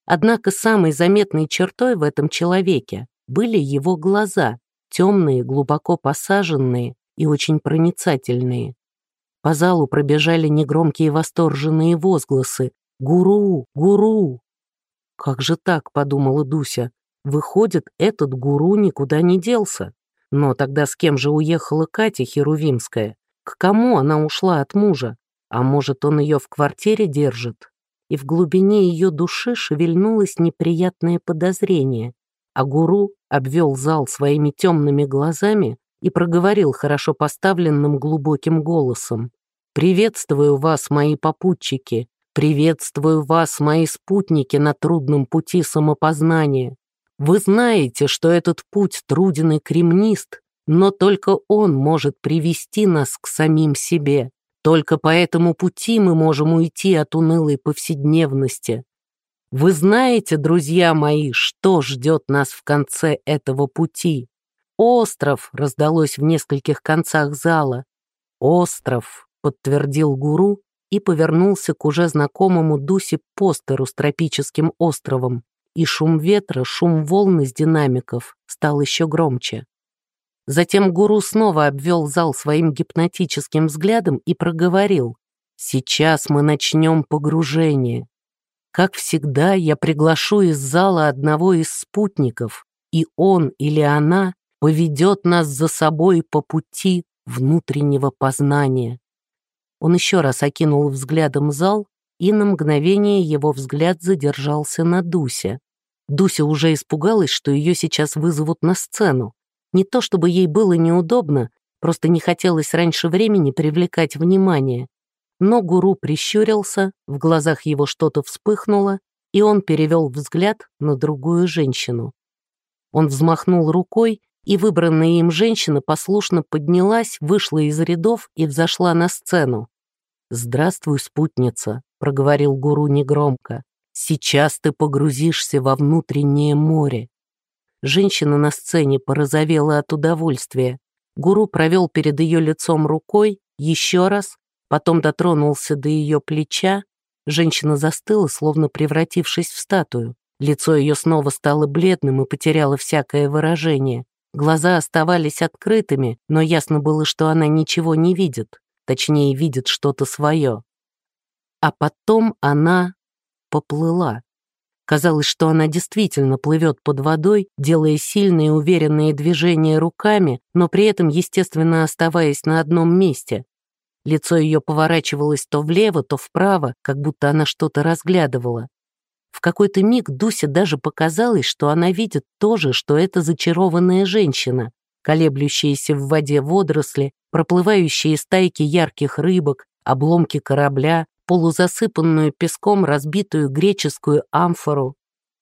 Однако самой заметной чертой в этом человеке были его глаза, темные, глубоко посаженные и очень проницательные. По залу пробежали негромкие восторженные возгласы «Гуру! Гуру!». «Как же так?» — подумала Дуся. «Выходит, этот гуру никуда не делся. Но тогда с кем же уехала Катя Херувимская? К кому она ушла от мужа? А может, он ее в квартире держит? И в глубине ее души шевельнулось неприятное подозрение, а гуру обвел зал своими темными глазами и проговорил хорошо поставленным глубоким голосом. «Приветствую вас, мои попутчики! Приветствую вас, мои спутники на трудном пути самопознания! Вы знаете, что этот путь труден и кремнист, но только он может привести нас к самим себе. Только по этому пути мы можем уйти от унылой повседневности. Вы знаете, друзья мои, что ждет нас в конце этого пути? «Остров!» — раздалось в нескольких концах зала. «Остров!» — подтвердил гуру и повернулся к уже знакомому Дусе постеру с тропическим островом, и шум ветра, шум волн из динамиков стал еще громче. Затем гуру снова обвел зал своим гипнотическим взглядом и проговорил «Сейчас мы начнем погружение. Как всегда, я приглашу из зала одного из спутников, и он или она поведет нас за собой по пути внутреннего познания». Он еще раз окинул взглядом зал, и на мгновение его взгляд задержался на Дусе. Дуся уже испугалась, что ее сейчас вызовут на сцену. Не то чтобы ей было неудобно, просто не хотелось раньше времени привлекать внимание. Но гуру прищурился, в глазах его что-то вспыхнуло, и он перевел взгляд на другую женщину. Он взмахнул рукой, и выбранная им женщина послушно поднялась, вышла из рядов и взошла на сцену. «Здравствуй, спутница», — проговорил гуру негромко. «Сейчас ты погрузишься во внутреннее море. Женщина на сцене порозовела от удовольствия. Гуру провел перед ее лицом рукой еще раз, потом дотронулся до ее плеча. Женщина застыла, словно превратившись в статую. Лицо ее снова стало бледным и потеряло всякое выражение. Глаза оставались открытыми, но ясно было, что она ничего не видит, точнее, видит что-то свое. А потом она поплыла. Казалось, что она действительно плывет под водой, делая сильные уверенные движения руками, но при этом, естественно, оставаясь на одном месте. Лицо ее поворачивалось то влево, то вправо, как будто она что-то разглядывала. В какой-то миг Дусе даже показалось, что она видит то же, что эта зачарованная женщина, колеблющиеся в воде водоросли, проплывающие стайки ярких рыбок, обломки корабля, полузасыпанную песком разбитую греческую амфору.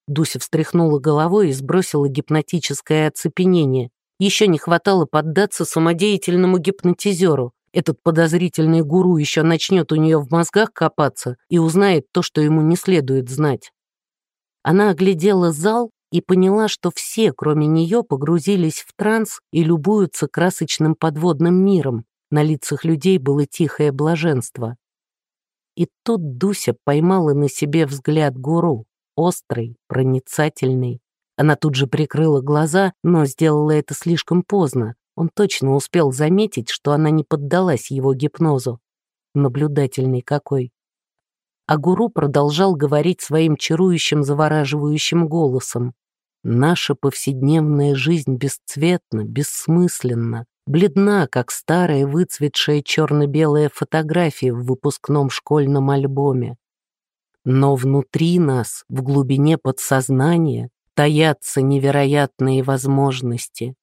Дуся встряхнула головой и сбросила гипнотическое оцепенение. Еще не хватало поддаться самодеятельному гипнотизеру. Этот подозрительный гуру еще начнет у нее в мозгах копаться и узнает то, что ему не следует знать. Она оглядела зал и поняла, что все, кроме нее, погрузились в транс и любуются красочным подводным миром. На лицах людей было тихое блаженство. И тут Дуся поймала на себе взгляд гуру, острый, проницательный. Она тут же прикрыла глаза, но сделала это слишком поздно. Он точно успел заметить, что она не поддалась его гипнозу. Наблюдательный какой. А гуру продолжал говорить своим чарующим, завораживающим голосом. «Наша повседневная жизнь бесцветна, бессмысленна бледна, как старая выцветшая черно-белая фотография в выпускном школьном альбоме. Но внутри нас, в глубине подсознания, таятся невероятные возможности.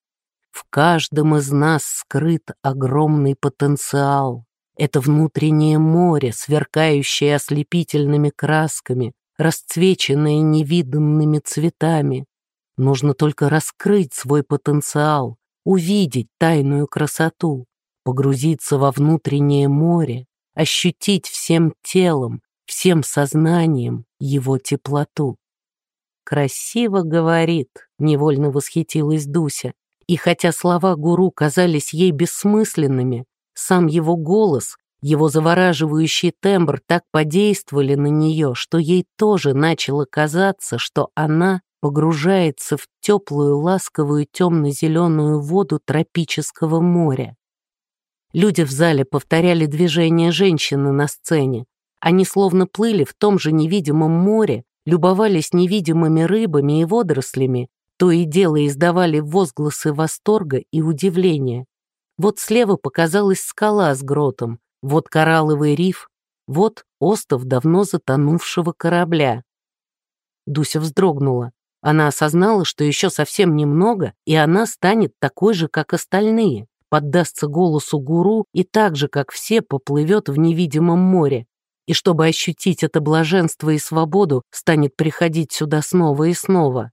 В каждом из нас скрыт огромный потенциал. Это внутреннее море, сверкающее ослепительными красками, расцвеченное невиданными цветами. Нужно только раскрыть свой потенциал, увидеть тайную красоту, погрузиться во внутреннее море, ощутить всем телом, всем сознанием его теплоту. «Красиво говорит», — невольно восхитилась Дуся. И хотя слова гуру казались ей бессмысленными, сам его голос, его завораживающий тембр так подействовали на нее, что ей тоже начало казаться, что она погружается в теплую, ласковую, темно-зеленую воду тропического моря. Люди в зале повторяли движения женщины на сцене. Они словно плыли в том же невидимом море, любовались невидимыми рыбами и водорослями, то и дело издавали возгласы восторга и удивления. Вот слева показалась скала с гротом, вот коралловый риф, вот остов давно затонувшего корабля. Дуся вздрогнула. Она осознала, что еще совсем немного, и она станет такой же, как остальные, поддастся голосу гуру и так же, как все, поплывет в невидимом море. И чтобы ощутить это блаженство и свободу, станет приходить сюда снова и снова.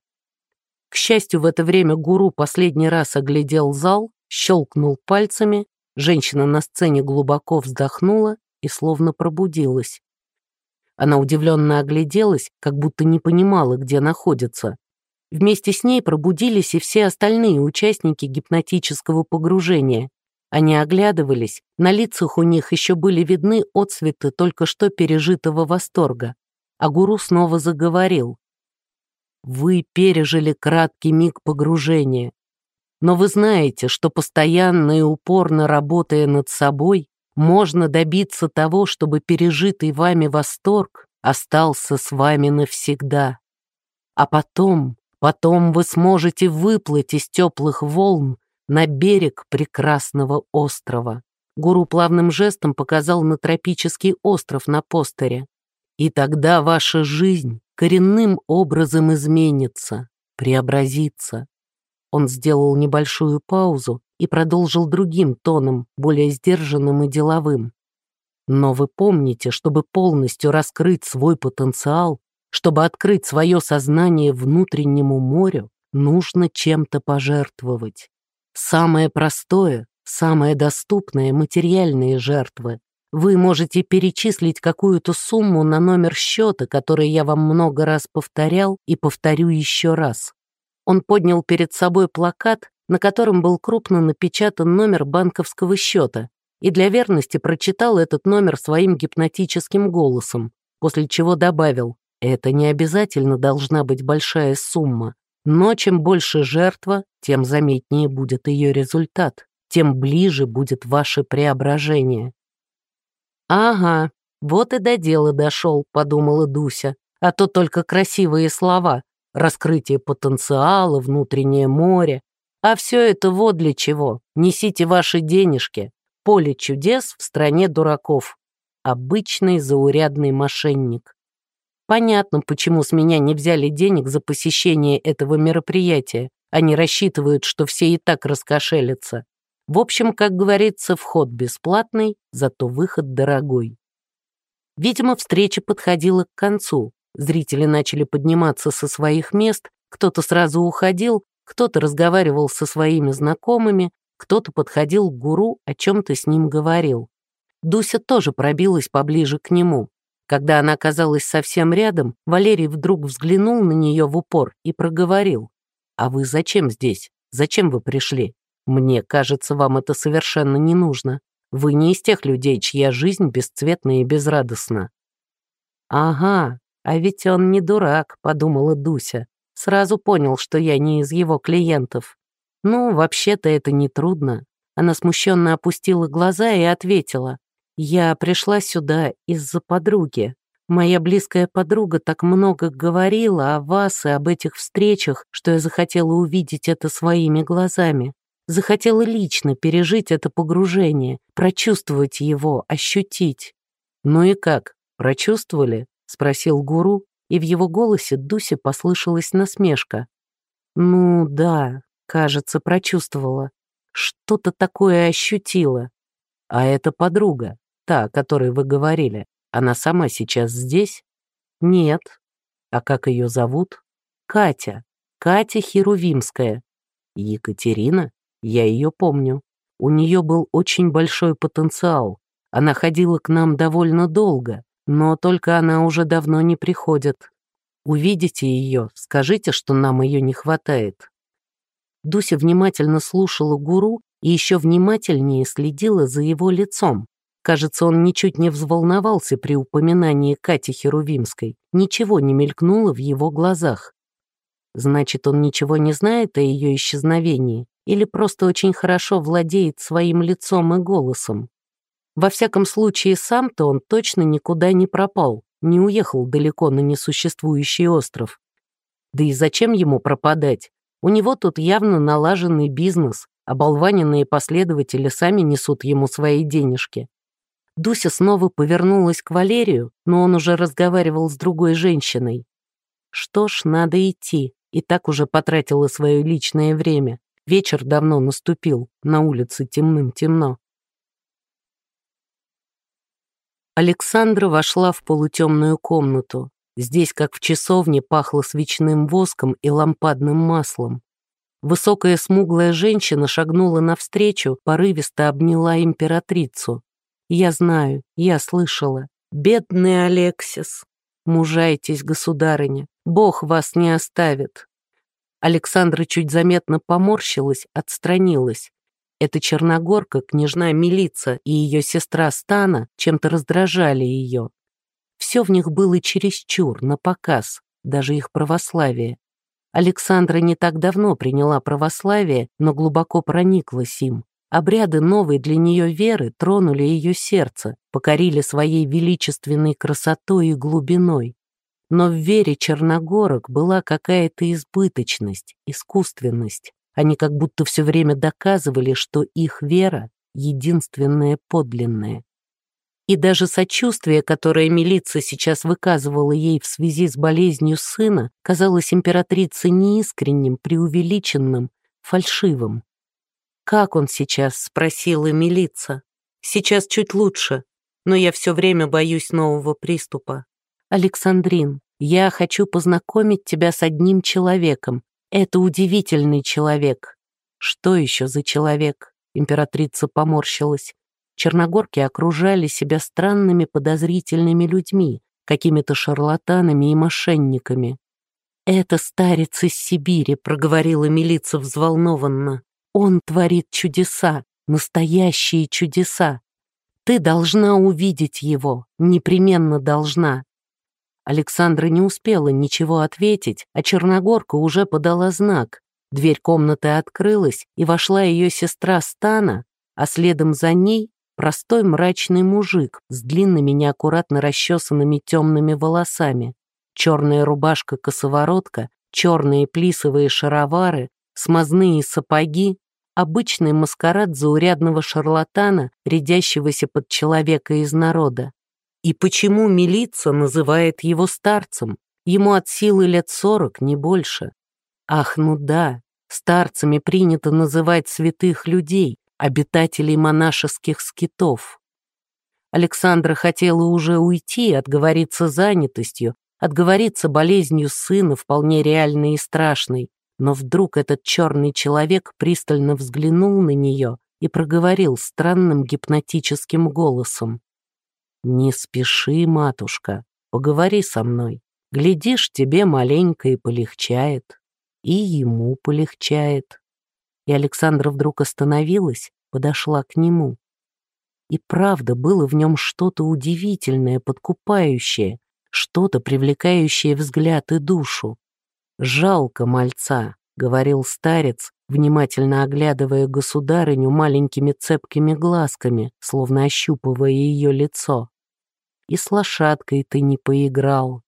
К счастью, в это время гуру последний раз оглядел зал, щелкнул пальцами, женщина на сцене глубоко вздохнула и словно пробудилась. Она удивленно огляделась, как будто не понимала, где находится. Вместе с ней пробудились и все остальные участники гипнотического погружения. Они оглядывались, на лицах у них еще были видны отцветы только что пережитого восторга. А гуру снова заговорил. «Вы пережили краткий миг погружения, но вы знаете, что постоянно и упорно работая над собой, можно добиться того, чтобы пережитый вами восторг остался с вами навсегда. А потом, потом вы сможете выплыть из теплых волн на берег прекрасного острова. Гуру плавным жестом показал на тропический остров на постере. И тогда ваша жизнь коренным образом изменится, преобразится. Он сделал небольшую паузу и продолжил другим тоном, более сдержанным и деловым. Но вы помните, чтобы полностью раскрыть свой потенциал, чтобы открыть свое сознание внутреннему морю, нужно чем-то пожертвовать. Самое простое, самое доступное — материальные жертвы. Вы можете перечислить какую-то сумму на номер счета, который я вам много раз повторял и повторю еще раз. Он поднял перед собой плакат, на котором был крупно напечатан номер банковского счета, и для верности прочитал этот номер своим гипнотическим голосом, после чего добавил, это не обязательно должна быть большая сумма, но чем больше жертва, тем заметнее будет ее результат, тем ближе будет ваше преображение. «Ага, вот и до дела дошел», — подумала Дуся, «а то только красивые слова, раскрытие потенциала, внутреннее море. А все это вот для чего. Несите ваши денежки. Поле чудес в стране дураков. Обычный заурядный мошенник. Понятно, почему с меня не взяли денег за посещение этого мероприятия. Они рассчитывают, что все и так раскошелятся. В общем, как говорится, вход бесплатный, зато выход дорогой. Видимо, встреча подходила к концу. Зрители начали подниматься со своих мест, кто-то сразу уходил, кто-то разговаривал со своими знакомыми, кто-то подходил к гуру, о чем-то с ним говорил. Дуся тоже пробилась поближе к нему. Когда она оказалась совсем рядом, Валерий вдруг взглянул на нее в упор и проговорил. «А вы зачем здесь? Зачем вы пришли? Мне кажется, вам это совершенно не нужно. Вы не из тех людей, чья жизнь бесцветна и безрадостна». «Ага, «А ведь он не дурак», — подумала Дуся. Сразу понял, что я не из его клиентов. «Ну, вообще-то это нетрудно». Она смущенно опустила глаза и ответила. «Я пришла сюда из-за подруги. Моя близкая подруга так много говорила о вас и об этих встречах, что я захотела увидеть это своими глазами. Захотела лично пережить это погружение, прочувствовать его, ощутить. Ну и как, прочувствовали? — спросил гуру, и в его голосе Дусе послышалась насмешка. «Ну да, кажется, прочувствовала. Что-то такое ощутила. А это подруга, та, о которой вы говорили. Она сама сейчас здесь?» «Нет. А как ее зовут?» «Катя. Катя Херувимская. Екатерина? Я ее помню. У нее был очень большой потенциал. Она ходила к нам довольно долго, но только она уже давно не приходит. Увидите ее, скажите, что нам ее не хватает». Дуся внимательно слушала гуру и еще внимательнее следила за его лицом. Кажется, он ничуть не взволновался при упоминании Кати Херувимской, ничего не мелькнуло в его глазах. Значит, он ничего не знает о ее исчезновении или просто очень хорошо владеет своим лицом и голосом. Во всяком случае, сам-то он точно никуда не пропал, не уехал далеко на несуществующий остров. Да и зачем ему пропадать? У него тут явно налаженный бизнес, Оболваненные последователи сами несут ему свои денежки. Дуся снова повернулась к Валерию, но он уже разговаривал с другой женщиной. Что ж, надо идти, и так уже потратила свое личное время. Вечер давно наступил, на улице темным-темно. Александра вошла в полутемную комнату. Здесь, как в часовне, пахло свечным воском и лампадным маслом. Высокая смуглая женщина шагнула навстречу, порывисто обняла императрицу. «Я знаю, я слышала. Бедный Алексис! Мужайтесь, государыня, Бог вас не оставит!» Александра чуть заметно поморщилась, отстранилась. Эта черногорка, княжна Милица и ее сестра Стана чем-то раздражали ее. Все в них было чересчур, на показ, даже их православие. Александра не так давно приняла православие, но глубоко прониклась им. Обряды новой для нее веры тронули ее сердце, покорили своей величественной красотой и глубиной. Но в вере черногорок была какая-то избыточность, искусственность. Они как будто все время доказывали, что их вера — единственная подлинная. И даже сочувствие, которое милиция сейчас выказывала ей в связи с болезнью сына, казалось императрице неискренним, преувеличенным, фальшивым. «Как он сейчас?» — спросила милиция. «Сейчас чуть лучше, но я все время боюсь нового приступа. Александрин, я хочу познакомить тебя с одним человеком. Это удивительный человек». «Что еще за человек?» — императрица поморщилась. Черногорки окружали себя странными подозрительными людьми, какими-то шарлатанами и мошенниками. «Это старец из Сибири», — проговорила милица взволнованно. «Он творит чудеса, настоящие чудеса. Ты должна увидеть его, непременно должна». Александра не успела ничего ответить, а Черногорка уже подала знак. Дверь комнаты открылась, и вошла ее сестра Стана, а следом за ней Простой мрачный мужик с длинными неаккуратно расчесанными темными волосами, черная рубашка-косоворотка, черные плисовые шаровары, смазные сапоги, обычный маскарад заурядного шарлатана, рядящегося под человека из народа. И почему милиция называет его старцем? Ему от силы лет сорок, не больше. Ах, ну да, старцами принято называть святых людей, обитателей монашеских скитов. Александра хотела уже уйти, отговориться занятостью, отговориться болезнью сына, вполне реальной и страшной, но вдруг этот черный человек пристально взглянул на нее и проговорил странным гипнотическим голосом. «Не спеши, матушка, поговори со мной. Глядишь, тебе маленько и полегчает, и ему полегчает» и Александра вдруг остановилась, подошла к нему. И правда, было в нем что-то удивительное, подкупающее, что-то привлекающее взгляд и душу. «Жалко мальца», — говорил старец, внимательно оглядывая государыню маленькими цепкими глазками, словно ощупывая ее лицо. «И с лошадкой ты не поиграл».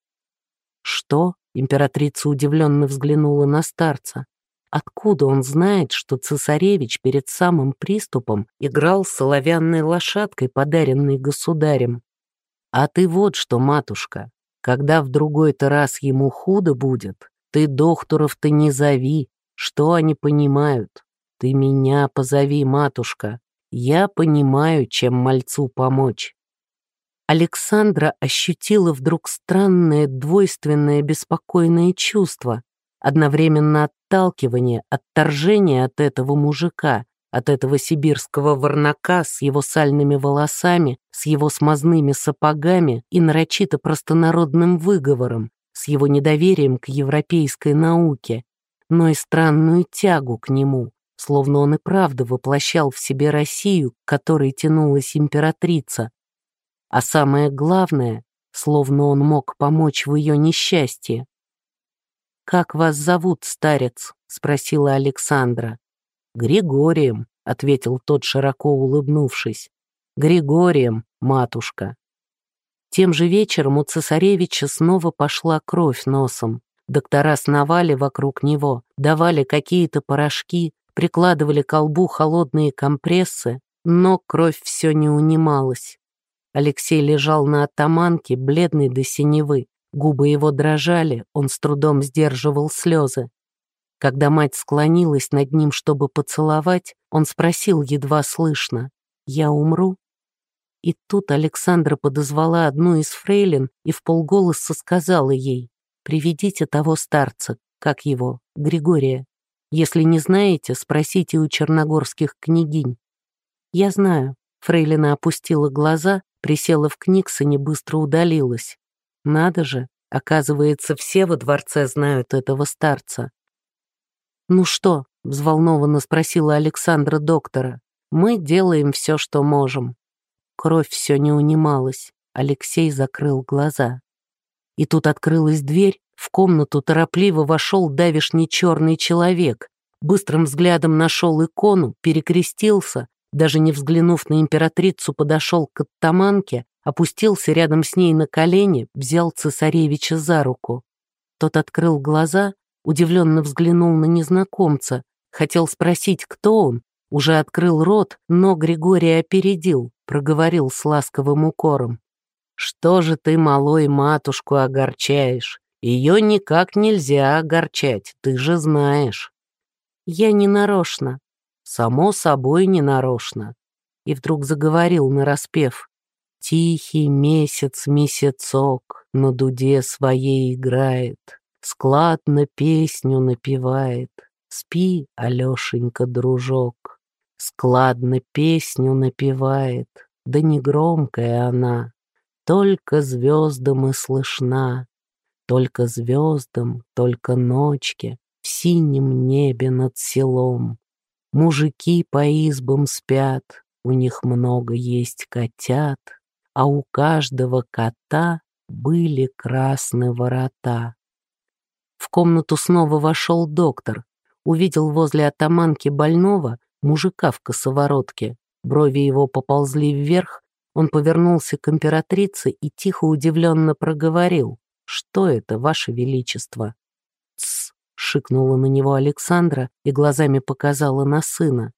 «Что?» — императрица удивленно взглянула на старца. Откуда он знает, что цесаревич перед самым приступом играл с соловянной лошадкой, подаренной государем? А ты вот что, матушка, когда в другой-то раз ему худо будет, ты докторов-то не зови, что они понимают? Ты меня позови, матушка, я понимаю, чем мальцу помочь. Александра ощутила вдруг странное, двойственное, беспокойное чувство, Одновременно отталкивание, отторжение от этого мужика, от этого сибирского варнака с его сальными волосами, с его смазными сапогами и нарочито простонародным выговором, с его недоверием к европейской науке, но и странную тягу к нему, словно он и правда воплощал в себе Россию, к которой тянулась императрица. А самое главное, словно он мог помочь в ее несчастье. «Как вас зовут, старец?» — спросила Александра. «Григорием», — ответил тот, широко улыбнувшись. «Григорием, матушка». Тем же вечером у цесаревича снова пошла кровь носом. Доктора сновали вокруг него, давали какие-то порошки, прикладывали к колбу холодные компрессы, но кровь все не унималась. Алексей лежал на атаманке, бледный до синевы. Губы его дрожали, он с трудом сдерживал слезы. Когда мать склонилась над ним, чтобы поцеловать, он спросил едва слышно, «Я умру?» И тут Александра подозвала одну из фрейлин и в полголоса сказала ей, «Приведите того старца, как его, Григория. Если не знаете, спросите у черногорских княгинь». «Я знаю», — фрейлина опустила глаза, присела в книгсоне, быстро удалилась. «Надо же, оказывается, все во дворце знают этого старца». «Ну что?» — взволнованно спросила Александра доктора. «Мы делаем все, что можем». Кровь все не унималась. Алексей закрыл глаза. И тут открылась дверь, в комнату торопливо вошел давишний черный человек. Быстрым взглядом нашел икону, перекрестился, даже не взглянув на императрицу, подошел к оттаманке, опустился рядом с ней на колени, взял цесаревича за руку. Тот открыл глаза, удивленно взглянул на незнакомца, хотел спросить, кто он, уже открыл рот, но Григорий опередил, проговорил с ласковым укором. «Что же ты, малой, матушку огорчаешь? Ее никак нельзя огорчать, ты же знаешь». «Я не нарочно». «Само собой не нарочно». И вдруг заговорил нараспев. «Тихий месяц месяцок на дуде своей играет, складно песню напевает. Спи, Алешенька, дружок, складно песню напевает, да не громкая она, только звездам и слышна, только звездам, только ночке в синем небе над селом. Мужики по избам спят, у них много есть котят, а у каждого кота были красные ворота. В комнату снова вошел доктор, увидел возле атаманки больного мужика в косоворотке. Брови его поползли вверх, он повернулся к императрице и тихо удивленно проговорил. «Что это, ваше величество?» Шикнула на него Александра и глазами показала на сына.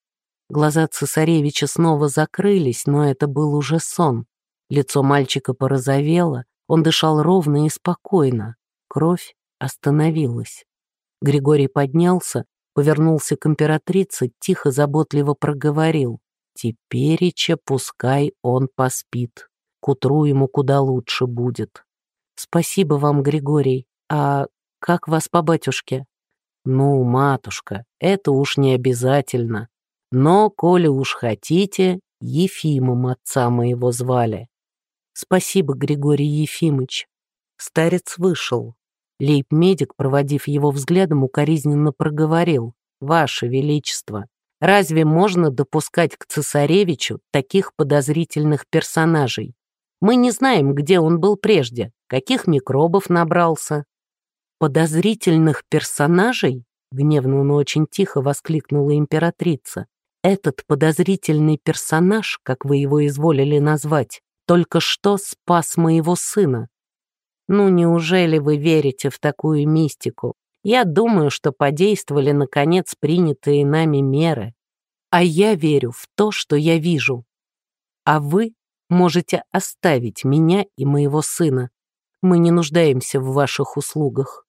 Глаза цесаревича снова закрылись, но это был уже сон. Лицо мальчика порозовело, он дышал ровно и спокойно. Кровь остановилась. Григорий поднялся, повернулся к императрице, тихо, заботливо проговорил. «Тепереча пускай он поспит. К утру ему куда лучше будет». «Спасибо вам, Григорий. А как вас по батюшке?» «Ну, матушка, это уж не обязательно. Но, коли уж хотите, Ефимом отца моего звали. Спасибо, Григорий Ефимыч. Старец вышел. Лейб-медик, проводив его взглядом, укоризненно проговорил. «Ваше Величество, разве можно допускать к цесаревичу таких подозрительных персонажей? Мы не знаем, где он был прежде, каких микробов набрался». «Подозрительных персонажей?» — гневно, но очень тихо воскликнула императрица. «Этот подозрительный персонаж, как вы его изволили назвать, только что спас моего сына. Ну, неужели вы верите в такую мистику? Я думаю, что подействовали, наконец, принятые нами меры. А я верю в то, что я вижу. А вы можете оставить меня и моего сына. Мы не нуждаемся в ваших услугах.